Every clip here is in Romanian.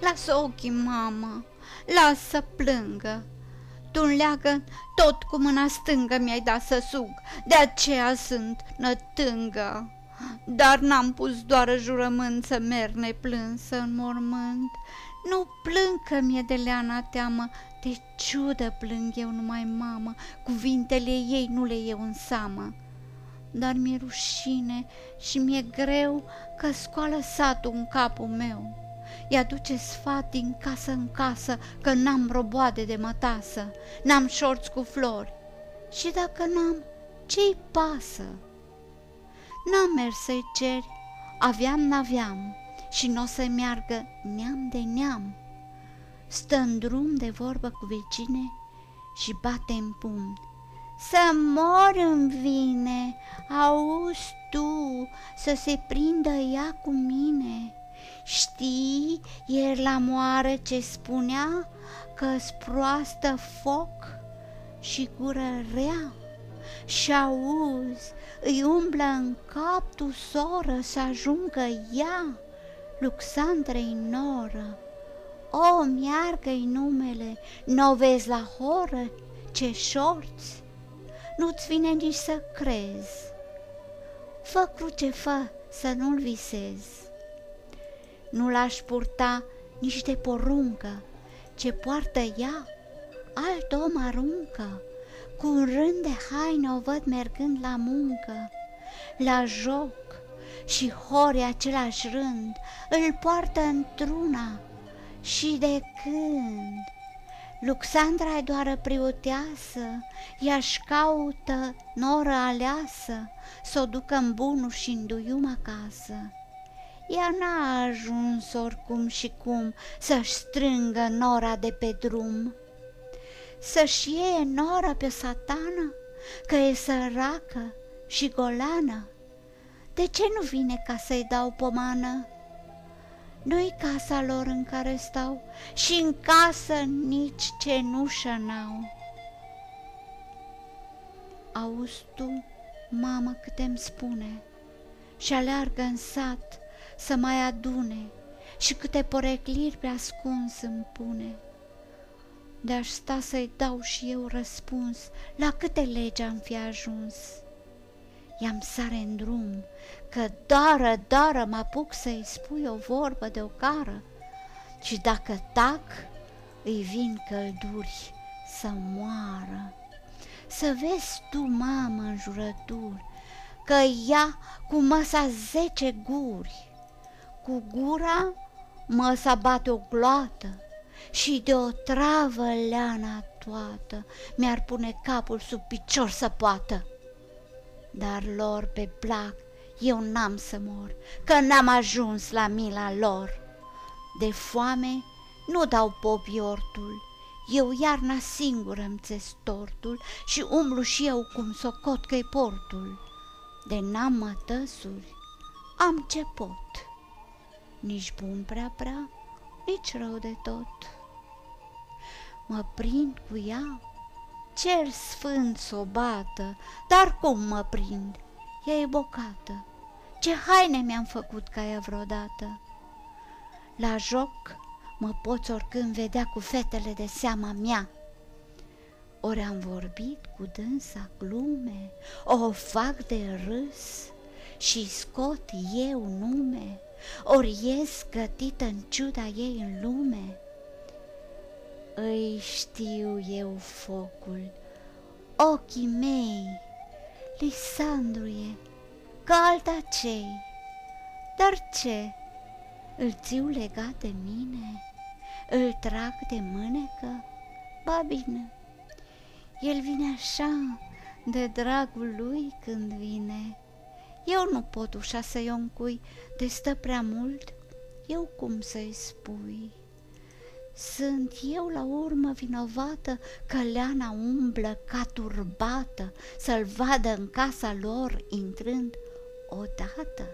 lasă ochii, mamă, lasă să plângă. Tu leagă tot cu mâna stângă mi-ai dat să sug, de aceea sunt nătângă. Dar n-am pus doar jurământ să merg neplânsă în mormânt. Nu plâng că mi-e de leana teamă, de ciudă plâng eu numai mamă, cuvintele ei nu le iau în seamă. Dar mi-e rușine și mi-e greu că scoală satul în capul meu. Ea duce sfat din casă în casă că n-am roboade de mătasă, n-am șorți cu flori. Și dacă n-am, ce-i pasă? N-am mers să-i ceri, aveam, n-aveam și n-o să meargă neam de neam. Stă în drum de vorbă cu vecine și bate în pumn. Să mor în vine, auzi tu, să se prindă ea cu mine. Știi ieri la moară ce spunea că-s proastă foc și gură rea? Și auzi, îi umblă în cap tu soră să ajungă ea, Luxandrei noră. O, miargă-i numele, n-o vezi la horă, ce șorți, nu-ți vine nici să crezi. Fă cruce, fă, să nu-l visezi. Nu l-aș purta nici de poruncă, ce poartă ea, alt om aruncă. Cu un rând de haine o văd mergând la muncă, la joc și hori același rând, îl poartă într-una și de când. Luxandra e doar priuteasă, ea-și caută noră aleasă, să o ducă în bunul și în duium acasă. Ea n-a ajuns oricum și cum să-și strângă nora de pe drum, să-și iei nora pe satană, că e săracă și golană. De ce nu vine ca să-i dau pomană? Nu-i casa lor în care stau și în casă nici cenușă n-au. Auzi tu, mamă, câte îmi spune și aleargă în sat să mai adune și câte porecliri pe ascuns îmi pune. De-aș sta să-i dau și eu răspuns la câte legi am fi ajuns. I-am sare în drum, că dară, dară mă apuc să-i spui o vorbă de o cară și dacă tac, îi vin călduri să moară. Să vezi tu, mamă, în jurături, că ea cu măsa zece guri, cu gura măsa bate o gloată și de o travă leana toată mi-ar pune capul sub picior să poată. Dar lor pe plac eu n-am să mor, că n-am ajuns la mila lor. De foame nu dau popii ortul, eu iarna singură îmi țes tortul și umblu și eu cum socot că-i portul. De n-am mătăsuri, am ce pot nici bun prea prea, nici rău de tot. Mă prind cu ea, cer sfânt s o bată, dar cum mă prind? Ea e bocată. Ce haine mi-am făcut ca ea vreodată? La joc mă poți oricând vedea cu fetele de seama mea. Ori am vorbit cu dânsa glume, o fac de râs și scot eu nume ori ies gătită în ciuda ei în lume. Îi știu eu focul, ochii mei, Lisandru e, ca alta cei, dar ce, îl țiu legat de mine, îl trag de mânecă, ba bine, el vine așa, de dragul lui când vine, eu nu pot ușa să-i încui, de stă prea mult, eu cum să-i spui? Sunt eu la urmă vinovată că Leana umblă ca turbată să-l vadă în casa lor intrând odată?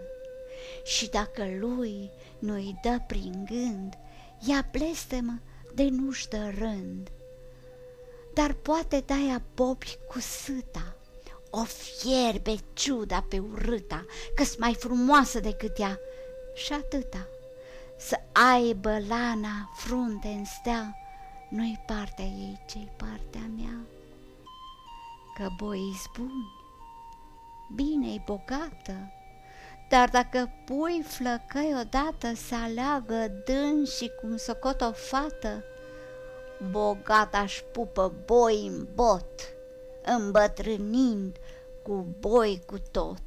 Și dacă lui nu-i dă prin gând, ea blestemă de nu-și dă rând. Dar poate da bobi cu sâta, o fierbe ciuda pe urâta, că mai frumoasă decât ea și atâta. Să aibă lana frunte în stea, Nu-i partea ei, ce partea mea. Că boi buni, bine-i bogată, dar dacă pui flăcăi odată să aleagă dân și cum socot o fată, bogata aș pupă boi în bot, îmbătrânind cu boi cu tot.